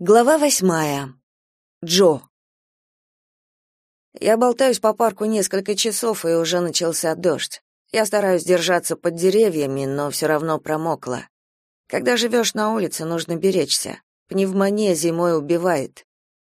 Глава восьмая. Джо. Я болтаюсь по парку несколько часов, и уже начался дождь. Я стараюсь держаться под деревьями, но все равно промокла. Когда живешь на улице, нужно беречься. Пневмония зимой убивает.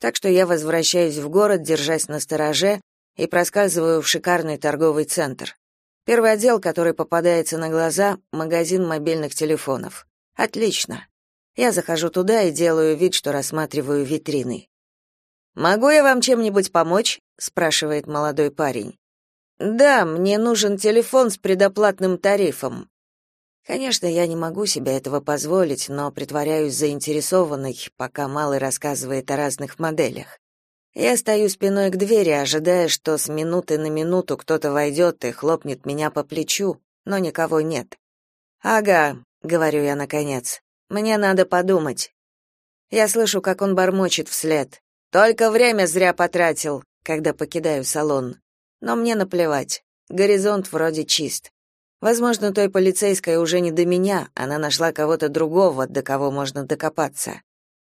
Так что я возвращаюсь в город, держась на стороже, и проскальзываю в шикарный торговый центр. Первый отдел, который попадается на глаза — магазин мобильных телефонов. Отлично. Я захожу туда и делаю вид, что рассматриваю витрины. «Могу я вам чем-нибудь помочь?» — спрашивает молодой парень. «Да, мне нужен телефон с предоплатным тарифом». Конечно, я не могу себе этого позволить, но притворяюсь заинтересованной, пока Малый рассказывает о разных моделях. Я стою спиной к двери, ожидая, что с минуты на минуту кто-то войдет и хлопнет меня по плечу, но никого нет. «Ага», — говорю я наконец, мне надо подумать. Я слышу, как он бормочет вслед. Только время зря потратил, когда покидаю салон. Но мне наплевать. Горизонт вроде чист. Возможно, той полицейской уже не до меня, она нашла кого-то другого, до кого можно докопаться.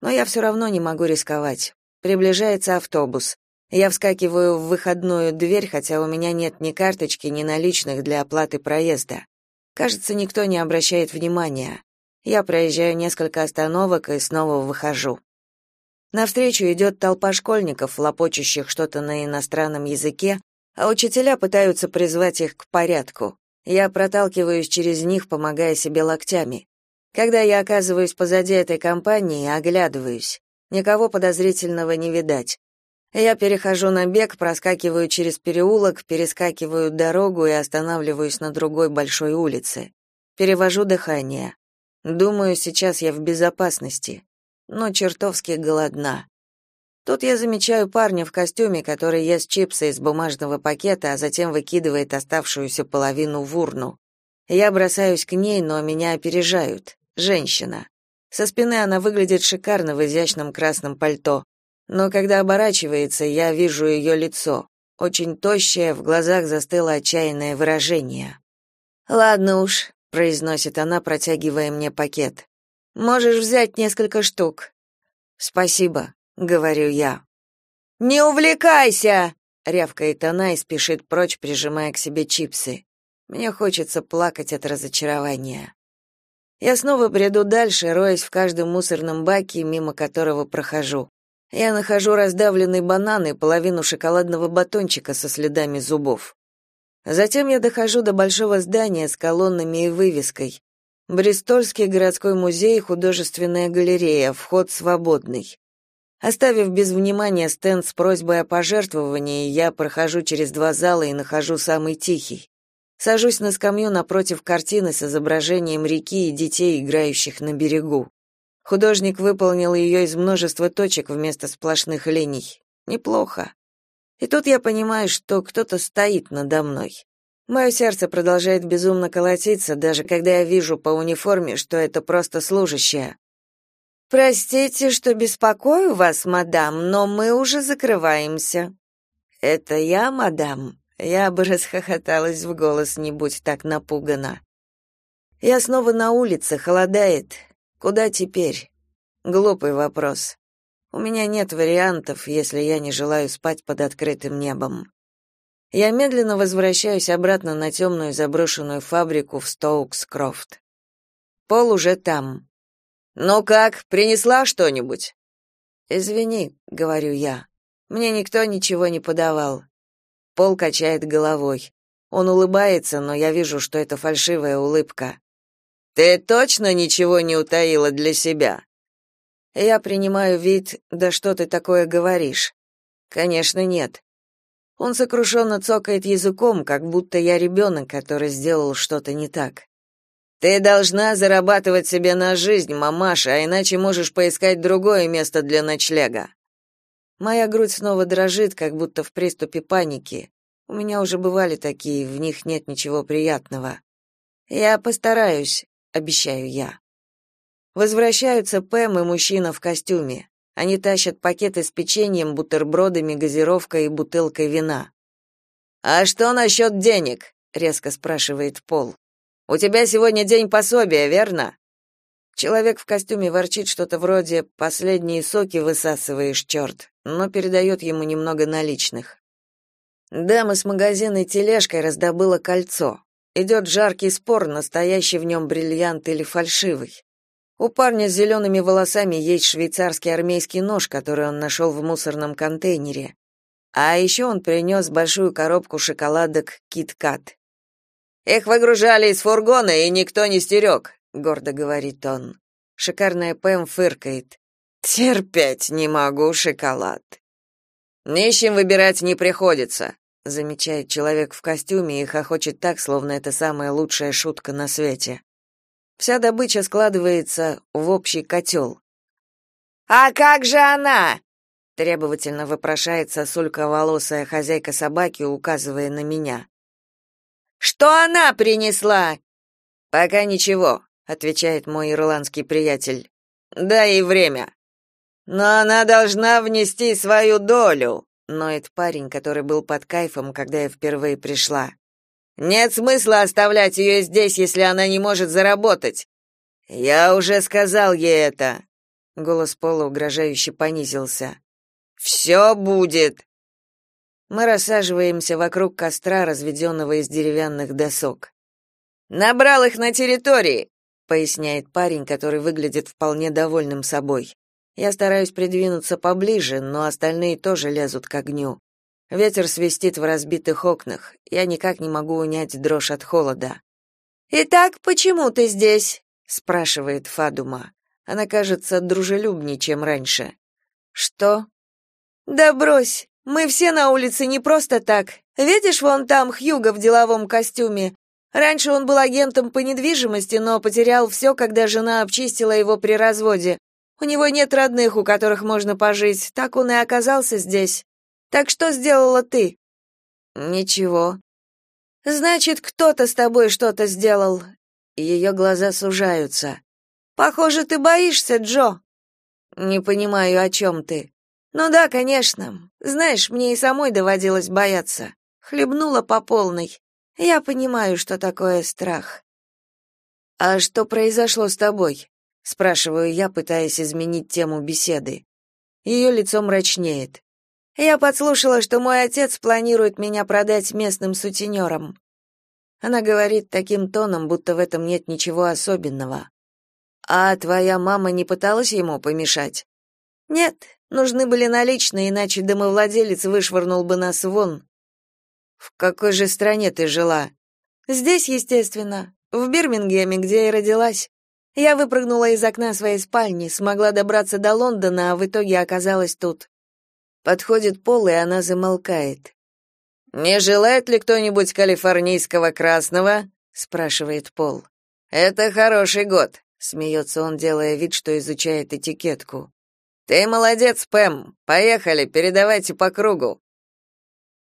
Но я все равно не могу рисковать. Приближается автобус. Я вскакиваю в выходную дверь, хотя у меня нет ни карточки, ни наличных для оплаты проезда. Кажется, никто не обращает внимания. Я проезжаю несколько остановок и снова выхожу. Навстречу идет толпа школьников, лопочущих что-то на иностранном языке, а учителя пытаются призвать их к порядку. Я проталкиваюсь через них, помогая себе локтями. Когда я оказываюсь позади этой компании, оглядываюсь. Никого подозрительного не видать. Я перехожу на бег, проскакиваю через переулок, перескакиваю дорогу и останавливаюсь на другой большой улице. Перевожу дыхание. Думаю, сейчас я в безопасности, но чертовски голодна. Тут я замечаю парня в костюме, который ест чипсы из бумажного пакета, а затем выкидывает оставшуюся половину в урну. Я бросаюсь к ней, но меня опережают. Женщина. Со спины она выглядит шикарно в изящном красном пальто, но когда оборачивается, я вижу ее лицо. Очень тощее, в глазах застыло отчаянное выражение. Ладно уж, произносит она, протягивая мне пакет. Можешь взять несколько штук. Спасибо, говорю я. Не увлекайся, рявкает она и спешит прочь, прижимая к себе чипсы. Мне хочется плакать от разочарования. Я снова бреду дальше, роясь в каждом мусорном баке, мимо которого прохожу. Я нахожу раздавленный банан и половину шоколадного батончика со следами зубов. Затем я дохожу до большого здания с колоннами и вывеской. Бристольский городской музей, художественная галерея, вход свободный. Оставив без внимания стенд с просьбой о пожертвовании, я прохожу через два зала и нахожу самый тихий. Сажусь на скамью напротив картины с изображением реки и детей, играющих на берегу. Художник выполнил ее из множества точек вместо сплошных линий. Неплохо. И тут я понимаю, что кто-то стоит надо мной. Мое сердце продолжает безумно колотиться, даже когда я вижу по униформе, что это просто служащая. Простите, что беспокою вас, мадам, но мы уже закрываемся. Это я, мадам. Я бы расхохоталась в голос, не будь так напугана. Я снова на улице, холодает. Куда теперь? Глупый вопрос. У меня нет вариантов, если я не желаю спать под открытым небом. Я медленно возвращаюсь обратно на темную заброшенную фабрику в Стоукс-Крофт. Пол уже там. «Ну как, принесла что-нибудь?» «Извини», — говорю я. «Мне никто ничего не подавал». Пол качает головой. Он улыбается, но я вижу, что это фальшивая улыбка. «Ты точно ничего не утаила для себя?» Я принимаю вид, да что ты такое говоришь? Конечно, нет. Он сокрушенно цокает языком, как будто я ребенок, который сделал что-то не так. Ты должна зарабатывать себе на жизнь, мамаша, а иначе можешь поискать другое место для ночлега. Моя грудь снова дрожит, как будто в приступе паники. У меня уже бывали такие, в них нет ничего приятного. Я постараюсь, обещаю я. Возвращаются Пэм и мужчина в костюме. Они тащат пакеты с печеньем, бутербродами, газировкой и бутылкой вина. «А что насчет денег?» — резко спрашивает Пол. «У тебя сегодня день пособия, верно?» Человек в костюме ворчит что-то вроде «последние соки высасываешь, черт», но передает ему немного наличных. Дама с магазинной тележкой раздобыла кольцо. Идет жаркий спор, настоящий в нем бриллиант или фальшивый. У парня с зелеными волосами есть швейцарский армейский нож, который он нашел в мусорном контейнере. А еще он принес большую коробку шоколадок «Кит-Кат». «Их выгружали из фургона, и никто не стерег», — гордо говорит он. Шикарная Пэм фыркает. «Терпеть не могу шоколад». «Нищим выбирать не приходится», — замечает человек в костюме и хохочет так, словно это самая лучшая шутка на свете. Вся добыча складывается в общий котел. «А как же она?» — требовательно вопрошает сосулька-волосая хозяйка собаки, указывая на меня. «Что она принесла?» «Пока ничего», — отвечает мой ирландский приятель. «Дай ей время». «Но она должна внести свою долю», — ноет парень, который был под кайфом, когда я впервые пришла. Нет смысла оставлять ее здесь, если она не может заработать. Я уже сказал ей это. Голос Пола угрожающе понизился. «Все будет. Мы рассаживаемся вокруг костра, разведенного из деревянных досок. Набрал их на территории, поясняет парень, который выглядит вполне довольным собой. Я стараюсь придвинуться поближе, но остальные тоже лезут к огню. Ветер свистит в разбитых окнах. Я никак не могу унять дрожь от холода. «Итак, почему ты здесь?» — спрашивает Фадума. Она кажется дружелюбнее, чем раньше. «Что?» «Да брось, мы все на улице не просто так. Видишь, вон там Хьюго в деловом костюме. Раньше он был агентом по недвижимости, но потерял все, когда жена обчистила его при разводе. У него нет родных, у которых можно пожить, так он и оказался здесь. Так что сделала ты? Ничего. Значит, кто-то с тобой что-то сделал. Ее глаза сужаются. Похоже, ты боишься, Джо. Не понимаю, о чем ты. Ну да, конечно. Знаешь, мне и самой доводилось бояться. Хлебнула по полной. Я понимаю, что такое страх. А что произошло с тобой? спрашиваю я, пытаясь изменить тему беседы. Ее лицо мрачнеет. Я подслушала, что мой отец планирует меня продать местным сутенерам. Она говорит таким тоном, будто в этом нет ничего особенного. А твоя мама не пыталась ему помешать? Нет, нужны были наличные, иначе домовладелец вышвырнул бы нас вон. В какой же стране ты жила? Здесь, естественно, в Бирмингеме, где я родилась. Я выпрыгнула из окна своей спальни, смогла добраться до Лондона, а в итоге оказалась тут. Подходит Пол, и она замолкает. «Не желает ли кто-нибудь калифорнийского красного?» — спрашивает Пол. «Это хороший год», — смеется он, делая вид, что изучает этикетку. «Ты молодец, Пэм. Поехали, передавайте по кругу».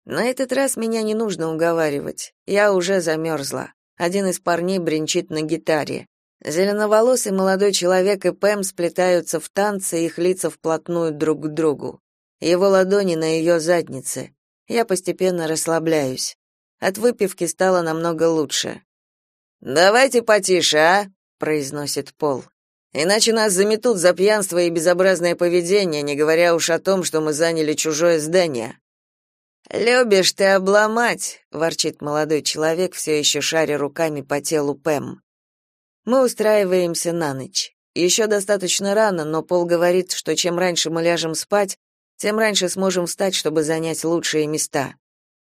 На этот раз меня не нужно уговаривать. Я уже замерзла. Один из парней бренчит на гитаре. Зеленоволосый молодой человек и Пэм сплетаются в танце, их лица вплотную друг к другу его ладони на ее заднице. Я постепенно расслабляюсь. От выпивки стало намного лучше. «Давайте потише, а?» — произносит Пол. «Иначе нас заметут за пьянство и безобразное поведение, не говоря уж о том, что мы заняли чужое здание». «Любишь ты обломать», — ворчит молодой человек, все еще шаря руками по телу Пэм. Мы устраиваемся на ночь. Еще достаточно рано, но Пол говорит, что чем раньше мы ляжем спать, тем раньше сможем встать, чтобы занять лучшие места.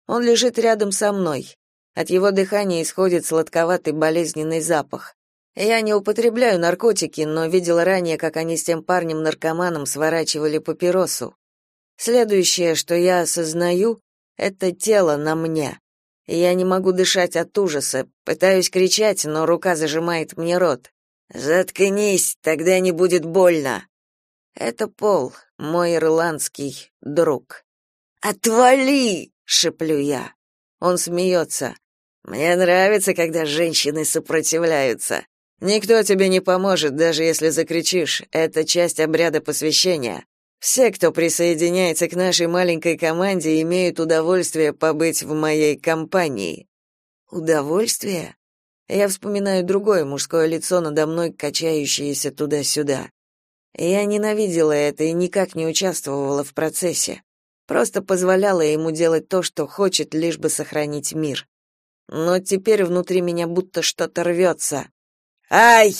Он лежит рядом со мной. От его дыхания исходит сладковатый болезненный запах. Я не употребляю наркотики, но видела ранее, как они с тем парнем-наркоманом сворачивали папиросу. Следующее, что я осознаю, это тело на мне. Я не могу дышать от ужаса, пытаюсь кричать, но рука зажимает мне рот. «Заткнись, тогда не будет больно». Это Пол, мой ирландский друг. «Отвали!» — шеплю я. Он смеется. «Мне нравится, когда женщины сопротивляются. Никто тебе не поможет, даже если закричишь. Это часть обряда посвящения. Все, кто присоединяется к нашей маленькой команде, имеют удовольствие побыть в моей компании». «Удовольствие?» Я вспоминаю другое мужское лицо надо мной, качающееся туда-сюда. Я ненавидела это и никак не участвовала в процессе. Просто позволяла ему делать то, что хочет, лишь бы сохранить мир. Но теперь внутри меня будто что-то рвется. Ай!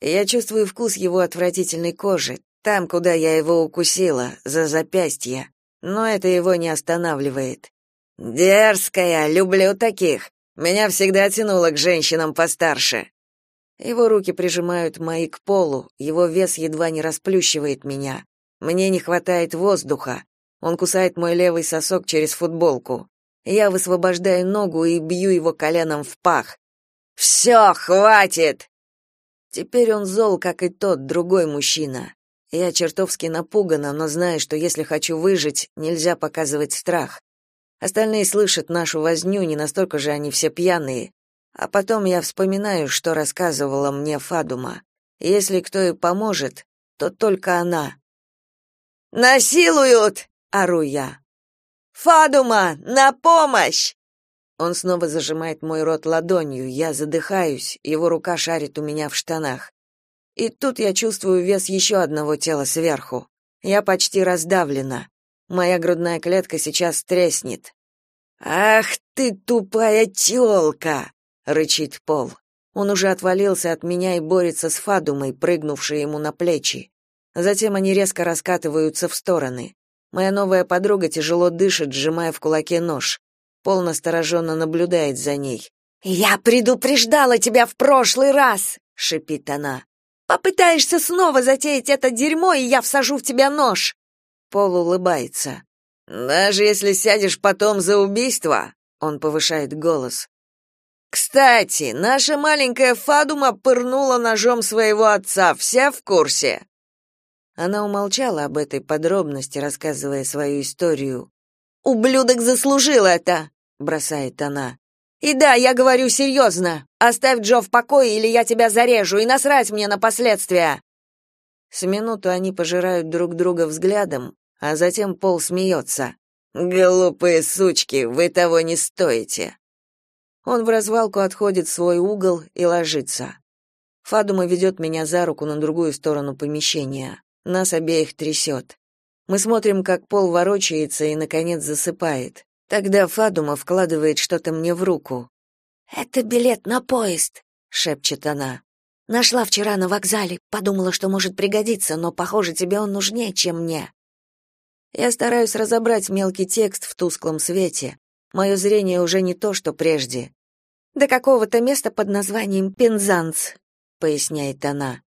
Я чувствую вкус его отвратительной кожи, там, куда я его укусила, за запястье, но это его не останавливает. Дерзкая, люблю таких. Меня всегда тянуло к женщинам постарше. Его руки прижимают мои к полу, его вес едва не расплющивает меня. Мне не хватает воздуха. Он кусает мой левый сосок через футболку. Я высвобождаю ногу и бью его коленом в пах. «Все, хватит!» Теперь он зол, как и тот другой мужчина. Я чертовски напугана, но знаю, что если хочу выжить, нельзя показывать страх. Остальные слышат нашу возню, не настолько же они все пьяные. А потом я вспоминаю, что рассказывала мне Фадума. Если кто и поможет, то только она. «Насилуют!» — ору я. «Фадума, на помощь!» Он снова зажимает мой рот ладонью, я задыхаюсь, его рука шарит у меня в штанах. И тут я чувствую вес еще одного тела сверху. Я почти раздавлена. Моя грудная клетка сейчас треснет. «Ах ты, тупая тёлка!» — рычит Пол. Он уже отвалился от меня и борется с Фадумой, прыгнувшей ему на плечи. Затем они резко раскатываются в стороны. Моя новая подруга тяжело дышит, сжимая в кулаке нож. Пол настороженно наблюдает за ней. «Я предупреждала тебя в прошлый раз!» — шипит она. Попытаешься снова затеять это дерьмо, и я всажу в тебя нож. Пол улыбается. Даже если сядешь потом за убийство, он повышает голос. Кстати, наша маленькая Фадума пырнула ножом своего отца, вся в курсе. Она умолчала об этой подробности, рассказывая свою историю. Ублюдок заслужил это, бросает она. И да, я говорю серьезно. Оставь Джо в покое, или я тебя зарежу, и насрать мне на последствия. С минуту они пожирают друг друга взглядом, а затем Пол смеется. Глупые сучки, вы того не стоите. Он в развалку отходит в свой угол и ложится. Фадума ведет меня за руку на другую сторону помещения. Нас обеих трясет. Мы смотрим, как Пол ворочается и наконец засыпает. Тогда Фадума вкладывает что-то мне в руку. «Это билет на поезд», — шепчет она. «Нашла вчера на вокзале, подумала, что может пригодиться, но, похоже, тебе он нужнее, чем мне». Я стараюсь разобрать мелкий текст в тусклом свете. Мое зрение уже не то, что прежде. «До какого-то места под названием Пензанс», — поясняет она.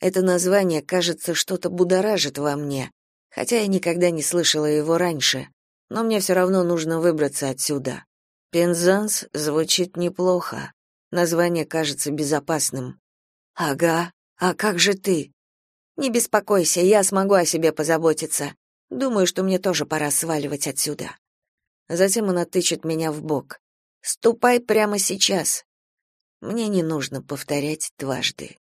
Это название, кажется, что-то будоражит во мне, хотя я никогда не слышала его раньше но мне все равно нужно выбраться отсюда. Пензанс звучит неплохо. Название кажется безопасным. Ага. А как же ты? Не беспокойся, я смогу о себе позаботиться. Думаю, что мне тоже пора сваливать отсюда. Затем она тычет меня в бок. Ступай прямо сейчас. Мне не нужно повторять дважды.